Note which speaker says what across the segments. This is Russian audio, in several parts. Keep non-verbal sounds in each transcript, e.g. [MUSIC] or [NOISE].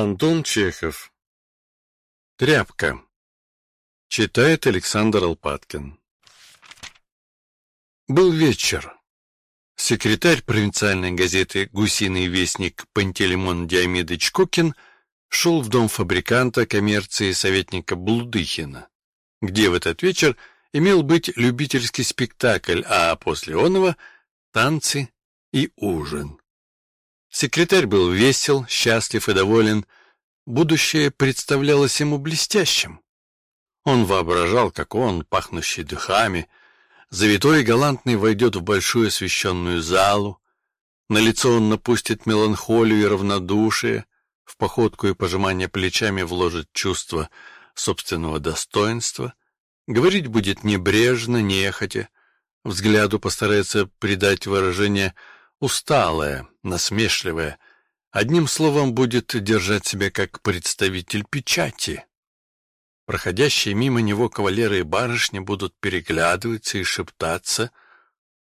Speaker 1: Антон Чехов. Тряпка. Читает Александр Алпаткин. Был вечер. Секретарь провинциальной газеты «Гусиный вестник» Пантелеймон Диамидович Кокин шел в дом фабриканта коммерции советника Блудыхина, где в этот вечер имел быть любительский спектакль, а после оного — танцы и ужин. Секретарь был весел, счастлив и доволен. Будущее представлялось ему блестящим. Он воображал, как он, пахнущий духами, завитой и галантный войдет в большую освещенную залу, на лицо он напустит меланхолию и равнодушие, в походку и пожимание плечами вложит чувство собственного достоинства, говорить будет небрежно, нехотя, взгляду постарается придать выражение усталое, насмешливое, одним словом будет держать себя как представитель печати. Проходящие мимо него кавалеры и барышни будут переглядываться и шептаться.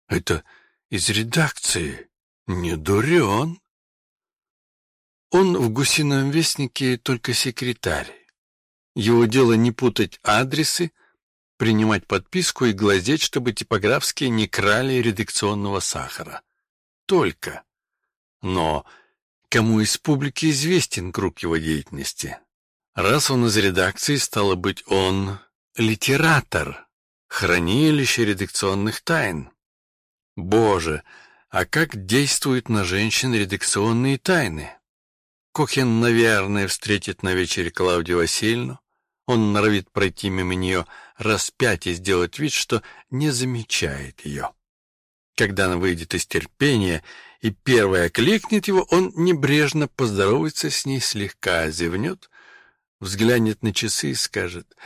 Speaker 1: Это из редакции. Не дурен. Он в «Гусином вестнике» только секретарь. Его дело не путать адресы, принимать подписку и глазеть, чтобы типографские не крали редакционного сахара только. Но кому из публики известен круг его деятельности? Раз он из редакции, стало быть, он литератор, хранилище редакционных тайн. Боже, а как действуют на женщин редакционные тайны? Кохин, наверное, встретит на вечере Клавдию Васильевну. Он норовит пройти мимо нее раз пять и сделать вид, что не замечает ее. Когда она выйдет из терпения и первая кликнет его, он небрежно поздоровается с ней, слегка зевнет, взглянет на часы и скажет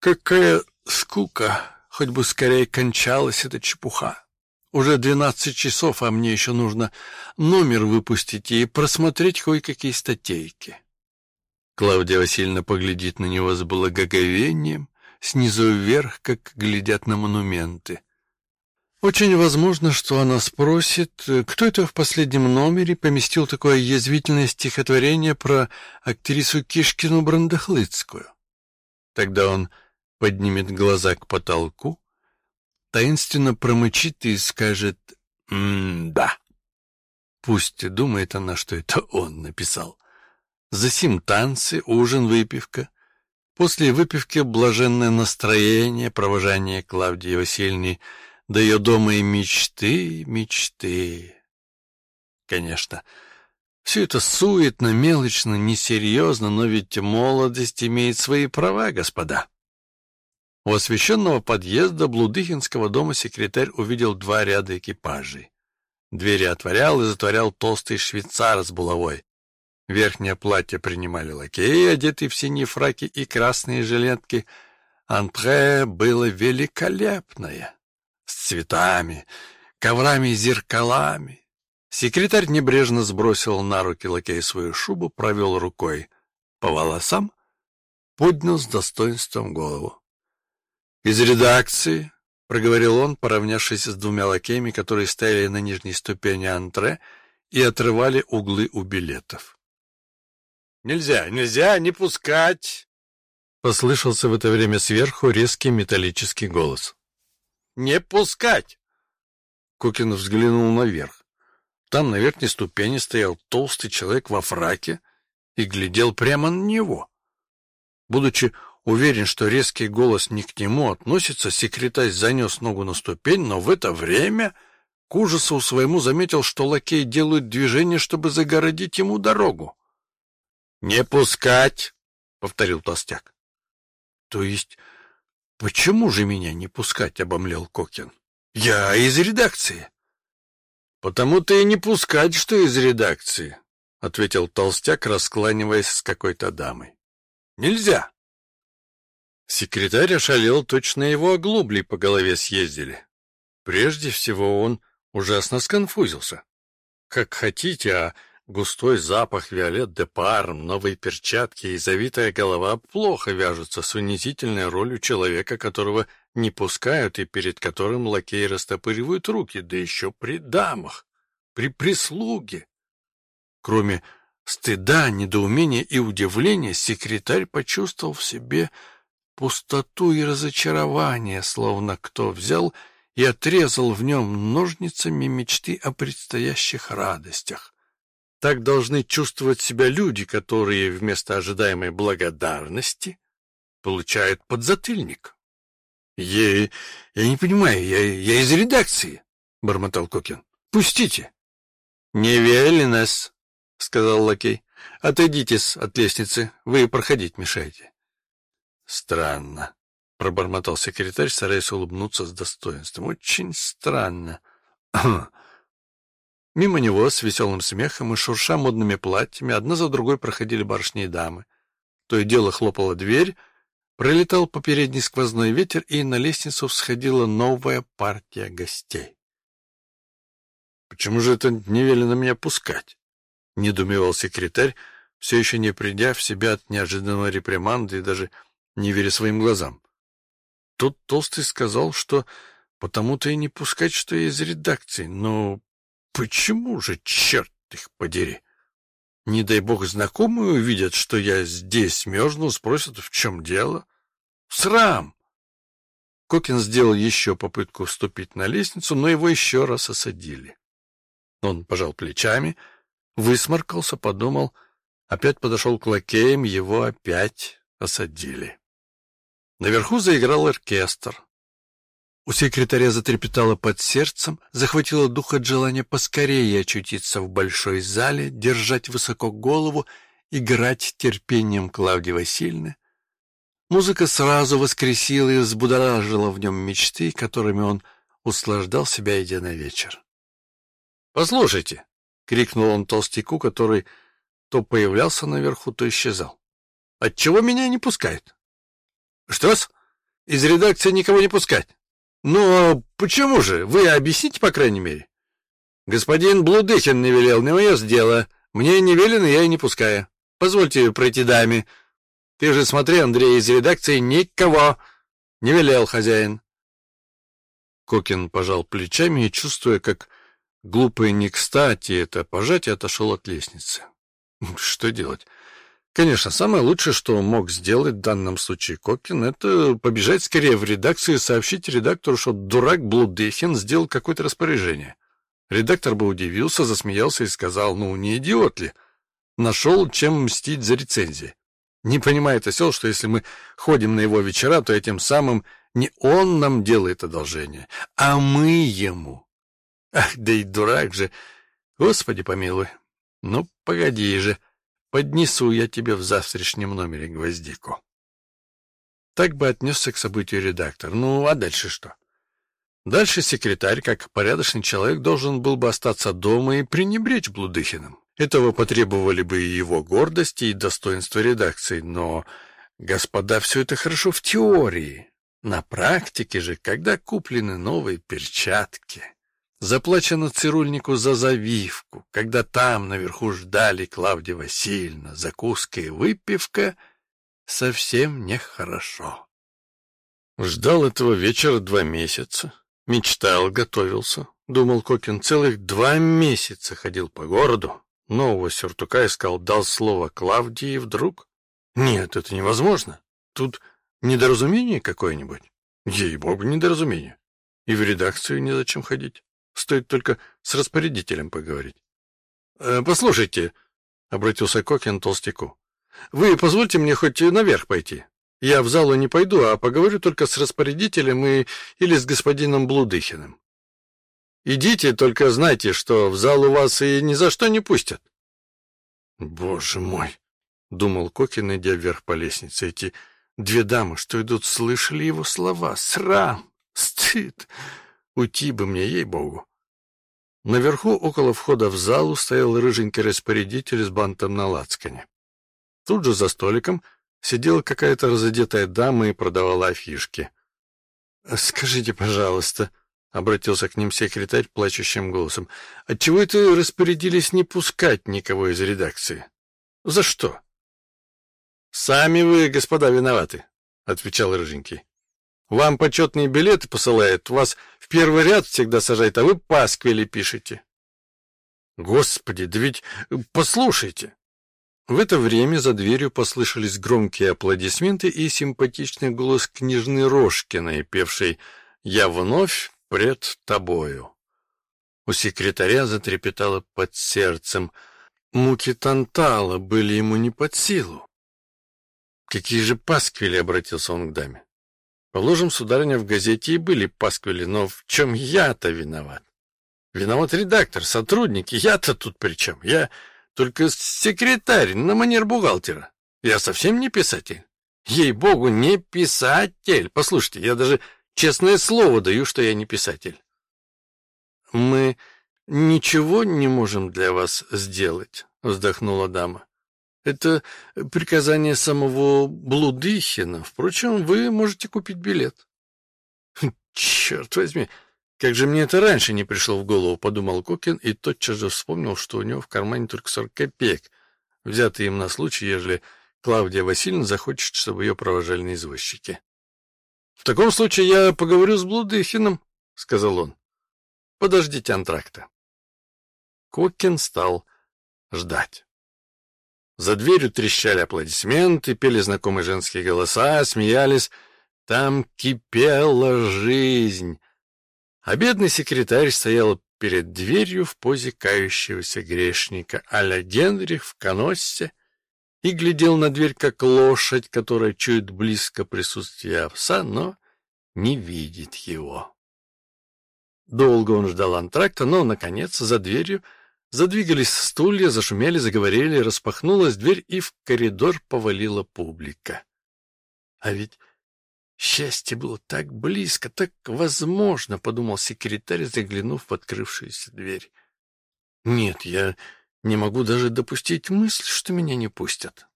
Speaker 1: «Какая скука! Хоть бы скорее кончалась эта чепуха! Уже двенадцать часов, а мне еще нужно номер выпустить и просмотреть кое-какие статейки». Клавдия Васильевна поглядит на него с благоговением, снизу вверх, как глядят на монументы. Очень возможно, что она спросит, кто это в последнем номере поместил такое язвительное стихотворение про актрису Кишкину Брандахлыцкую. Тогда он поднимет глаза к потолку, таинственно промычит и скажет «М-да». Пусть думает она, что это он написал. Засим танцы, ужин, выпивка. После выпивки блаженное настроение, провожание Клавдии Васильевны — до ее дома и мечты, мечты. Конечно, все это суетно, мелочно, несерьезно, но ведь молодость имеет свои права, господа. У освещенного подъезда Блудыхинского дома секретарь увидел два ряда экипажей. Двери отворял и затворял толстый швейцар с булавой. Верхнее платье принимали лакеи, одетые в синие фраки и красные жилетки. Антре было великолепное цветами, коврами и зеркалами. Секретарь небрежно сбросил на руки лакея свою шубу, провел рукой по волосам, поднял с достоинством голову. «Из редакции», — проговорил он, поравнявшись с двумя лакеями, которые стояли на нижней ступени антре и отрывали углы у билетов. «Нельзя, нельзя, не пускать!» Послышался в это время сверху резкий металлический голос. Не пускать!» Кукин взглянул наверх. Там на верхней ступени стоял толстый человек во фраке и глядел прямо на него. Будучи уверен, что резкий голос не к нему относится, секретарь занес ногу на ступень, но в это время к ужасу своему заметил, что лакей делает движение, чтобы загородить ему дорогу. «Не пускать!» — повторил толстяк. «То есть «Почему же меня не пускать?» — обомлел Кокин. «Я из редакции». «Потому-то и не пускать, что из редакции», — ответил толстяк, раскланиваясь с какой-то дамой. «Нельзя». Секретарь ошалел, точно его оглобли по голове съездили. Прежде всего он ужасно сконфузился. Как хотите, а Густой запах виолет де парм, новые перчатки и завитая голова плохо вяжутся с унизительной ролью человека, которого не пускают и перед которым лакеи растопыривают руки, да еще при дамах, при прислуге. Кроме стыда, недоумения и удивления секретарь почувствовал в себе пустоту и разочарование, словно кто взял и отрезал в нем ножницами мечты о предстоящих радостях. Так должны чувствовать себя люди, которые вместо ожидаемой благодарности получают подзатыльник. — Я, я не понимаю, я, я из редакции, — бормотал Кокин. — Пустите. — Не велено-с, — сказал лакей. — Отойдитесь от лестницы, вы проходить мешаете. — Странно, — пробормотал секретарь, стараясь улыбнуться с достоинством. — Очень странно. Мимо него с веселым смехом и шурша модными платьями одна за другой проходили барышни и дамы. То и дело хлопала дверь, пролетал по передней сквозной ветер, и на лестницу всходила новая партия гостей. «Почему же это не велено меня пускать?» — недумевал секретарь, все еще не придя в себя от неожиданного реприманды и даже не веря своим глазам. Тут Толстый сказал, что потому-то и не пускать, что я из редакции, но почему же, черт их подери? Не дай бог знакомые увидят, что я здесь мерзну, спросят, в чем дело. Срам! Кокин сделал еще попытку вступить на лестницу, но его еще раз осадили. Он пожал плечами, высморкался, подумал, опять подошел к лакеям, его опять осадили. Наверху заиграл оркестр. У секретаря затрепетало под сердцем, захватило дух от желания поскорее очутиться в большой зале, держать высоко голову, играть терпением Клавдии Васильевны. Музыка сразу воскресила и взбудоражила в нем мечты, которыми он услаждал себя, идя на вечер. «Послушайте!» — крикнул он толстяку, который то появлялся наверху, то исчезал. «Отчего меня не пускают?» «Что-с? Из редакции никого не пускать?» «Ну, почему же? Вы объясните, по крайней мере?» «Господин Блудыхин не велел, не мое дело. Мне не велено, я и не пускаю. Позвольте пройти даме. Ты же смотри, Андрей, из редакции никого. Не велел хозяин». Кокин пожал плечами и, чувствуя, как глупо и не кстати это пожатие, отошел от лестницы. Что делать? Конечно, самое лучшее, что мог сделать в данном случае Кокин, это побежать скорее в редакцию и сообщить редактору, что дурак Блудехин сделал какое-то распоряжение. Редактор бы удивился, засмеялся и сказал, ну, не идиот ли? Нашел, чем мстить за рецензии. Не понимает осел, что если мы ходим на его вечера, то этим самым не он нам делает одолжение, а мы ему. Ах, да и дурак же! Господи помилуй! Ну, погоди же! Поднесу я тебе в завтрашнем номере гвоздику. Так бы отнесся к событию редактор. Ну, а дальше что? Дальше секретарь, как порядочный человек, должен был бы остаться дома и пренебречь Блудыхиным. Этого потребовали бы и его гордость, и достоинство редакции. Но, господа, все это хорошо в теории. На практике же, когда куплены новые перчатки, Заплачено цирульнику за завивку, когда там наверху ждали Клавдия Васильевна, закуска и выпивка, совсем нехорошо. Ждал этого вечера два месяца, мечтал, готовился. Думал Кокин, целых два месяца ходил по городу, нового сюртука искал, дал слово Клавдии, и вдруг... Нет, это невозможно. Тут недоразумение какое-нибудь. Ей-богу, недоразумение. И в редакцию незачем ходить. Стоит только с распорядителем поговорить. «Э, — Послушайте, — обратился Кокин толстяку, — вы позвольте мне хоть наверх пойти. Я в залу не пойду, а поговорю только с распорядителем и... или с господином Блудыхиным. Идите, только знайте, что в зал у вас и ни за что не пустят. — Боже мой! — думал Кокин, идя вверх по лестнице. Эти две дамы, что идут, слышали его слова. Срам! Стыд! Уйти бы мне, ей-богу. Наверху, около входа в залу, стоял рыженький распорядитель с бантом на лацкане. Тут же за столиком сидела какая-то разодетая дама и продавала афишки. — Скажите, пожалуйста, — обратился к ним секретарь плачущим голосом, — отчего это распорядились не пускать никого из редакции? — За что? — Сами вы, господа, виноваты, — отвечал рыженький. Вам почетные билеты посылают, вас в первый ряд всегда сажают, а вы пасквили пишете. Господи, да ведь послушайте, В это время за дверью послышались громкие аплодисменты и симпатичный голос княжны Рожкиной, певшей «Я вновь пред тобою». У секретаря затрепетало под сердцем. Муки Тантала были ему не под силу. «Какие же пасквили!» — обратился он к даме. «Положим, сударыня, в газете и были пасквили, но в чем я-то виноват? Виноват редактор, сотрудники, я-то тут при чем? Я только секретарь на манер бухгалтера. Я совсем не писатель. Ей-богу, не писатель. Послушайте, я даже честное слово даю, что я не писатель. Мы ничего не можем для вас сделать, вздохнула дама. Это приказание самого Блудыхина. Впрочем, вы можете купить билет. Черт возьми, как же мне это раньше не пришло в голову, подумал Кокин и тотчас же вспомнил, что у него в кармане только сорок копеек, взятые им на случай, ежели Клавдия Васильевна захочет, чтобы ее провожали на извозчике. В таком случае я поговорю с Блудыхиным, сказал он. Подождите антракта. Кокин стал ждать. За дверью трещали аплодисменты, пели знакомые женские голоса, смеялись. Там кипела жизнь. А бедный секретарь стоял перед дверью в позе кающегося грешника а-ля Генрих в каноссе и глядел на дверь, как лошадь, которая чует близко присутствие овса, но не видит его. Долго он ждал антракта, но, наконец, за дверью Задвигались стулья, зашумели, заговорили, распахнулась дверь, и в коридор повалила публика. А ведь счастье было так близко, так возможно, подумал секретарь, заглянув в открывшуюся дверь. Нет, я не могу даже допустить мысль, что меня не пустят.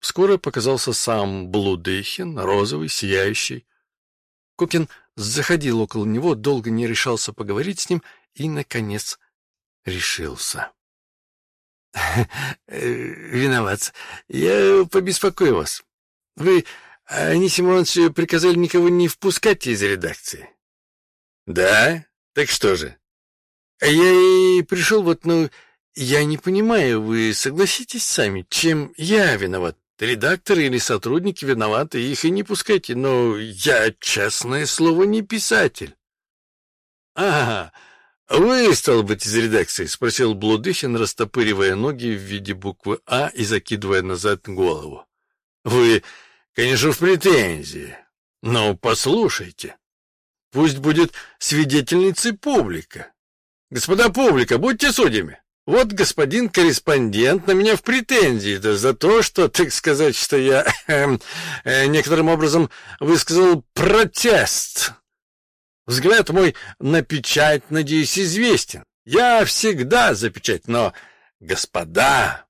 Speaker 1: Скоро показался сам Блудыхин, розовый, сияющий. Кукин заходил около него, долго не решался поговорить с ним и, наконец, решился. [LAUGHS] «Виноват. Я побеспокою вас. Вы, Анисим Иванович, приказали никого не впускать из редакции?» «Да? Так что же?» «Я и пришел вот, ну, я не понимаю, вы согласитесь сами, чем я виноват? Редакторы или сотрудники виноваты, их и не пускайте, но я, честное слово, не писатель». «Ага». «Вы, стал быть, из редакции?» — спросил Блудыхин, растопыривая ноги в виде буквы «А» и закидывая назад голову. «Вы, конечно, в претензии, но послушайте. Пусть будет свидетельницей публика. Господа публика, будьте судьями. Вот господин корреспондент на меня в претензии да за то, что, так сказать, что я э, [LAUGHS] э, некоторым образом высказал протест Взгляд мой на печать, надеюсь, известен. Я всегда за печать, но, господа...»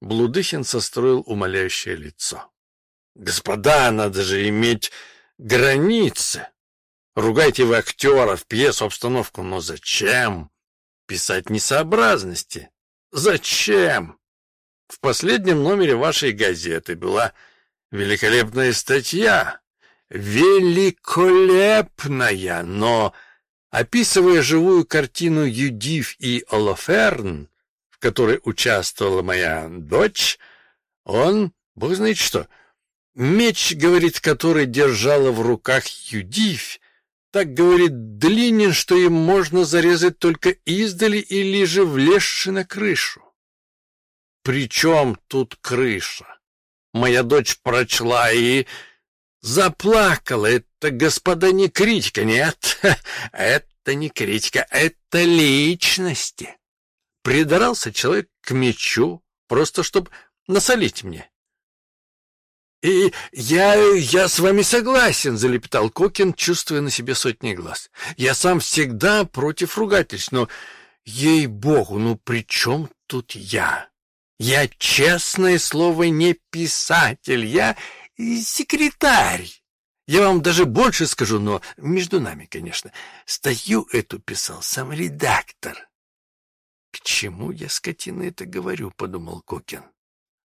Speaker 1: Блудыхин состроил умоляющее лицо. «Господа, надо же иметь границы. Ругайте вы актеров, пьесу, обстановку, но зачем писать несообразности? Зачем? В последнем номере вашей газеты была великолепная статья великолепная, но, описывая живую картину Юдив и Олаферн, в которой участвовала моя дочь, он, бог знает что, меч, говорит, который держала в руках Юдив, так говорит длинен, что им можно зарезать только издали или же влезши на крышу. Причем тут крыша? Моя дочь прочла и Заплакала. Это, господа, не критика. Нет, [LAUGHS] это не критика. Это личности. Придрался человек к мечу, просто чтобы насолить мне. «И я... я с вами согласен», — залепетал Кокин, чувствуя на себе сотни глаз. «Я сам всегда против ругательств, но, ей-богу, ну при чем тут я? Я, честное слово, не писатель, я секретарь. Я вам даже больше скажу, но между нами, конечно. Статью эту писал сам редактор. К чему я, скотина, это говорю, подумал Кокин.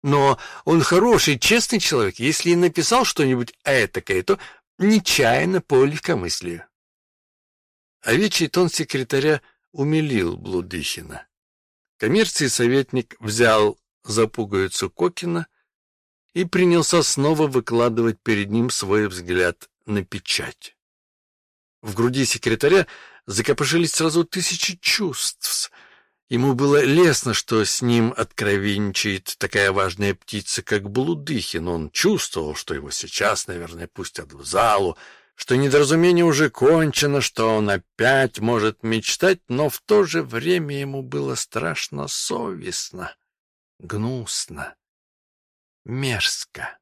Speaker 1: Но он хороший, честный человек. Если и написал что-нибудь этакое, то нечаянно по легкомыслию. Овечий тон секретаря умилил Блудыхина. Коммерции советник взял за пуговицу Кокина и принялся снова выкладывать перед ним свой взгляд на печать. В груди секретаря закопошились сразу тысячи чувств. Ему было лестно, что с ним откровенничает такая важная птица, как Блудыхин. Он чувствовал, что его сейчас, наверное, пустят в залу, что недоразумение уже кончено, что он опять может мечтать, но в то же время ему было страшно совестно, гнусно, мерзко.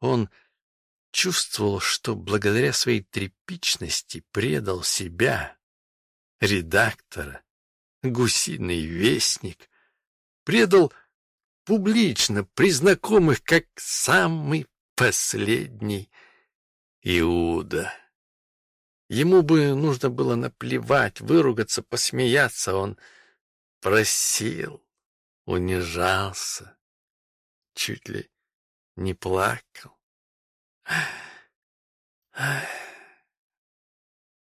Speaker 1: Он чувствовал, что благодаря своей тряпичности предал себя, редактора, гусиный вестник, предал публично при знакомых как самый последний Иуда. Ему бы нужно было наплевать, выругаться, посмеяться. Он просил, унижался, чуть ли не плакал.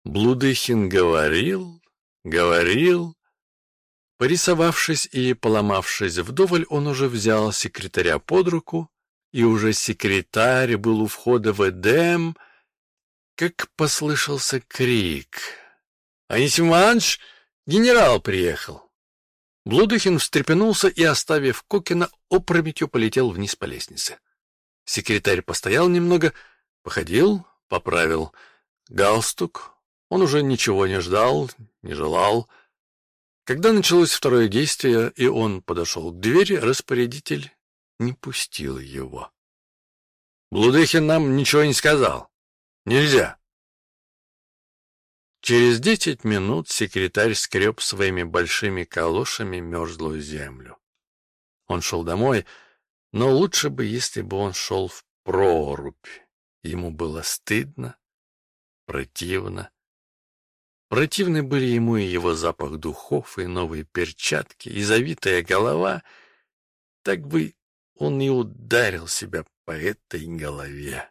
Speaker 1: Блудыхин говорил, говорил. Порисовавшись и поломавшись вдоволь, он уже взял секретаря под руку, и уже секретарь был у входа в Эдем, как послышался крик. «Анисим Иванович, генерал приехал!» Блудыхин встрепенулся и, оставив Кокина, опрометью полетел вниз по лестнице. Секретарь постоял немного, походил, поправил галстук. Он уже ничего не ждал, не желал. Когда началось второе действие, и он подошел к двери, распорядитель не пустил его. Блудыхин нам ничего не сказал. Нельзя. Через десять минут секретарь скреб своими большими калошами мерзлую землю. Он шел домой, но лучше бы, если бы он шел в прорубь. Ему было стыдно, противно. Противны были ему и его запах духов, и новые перчатки, и завитая голова. Так бы он и ударил себя по этой голове.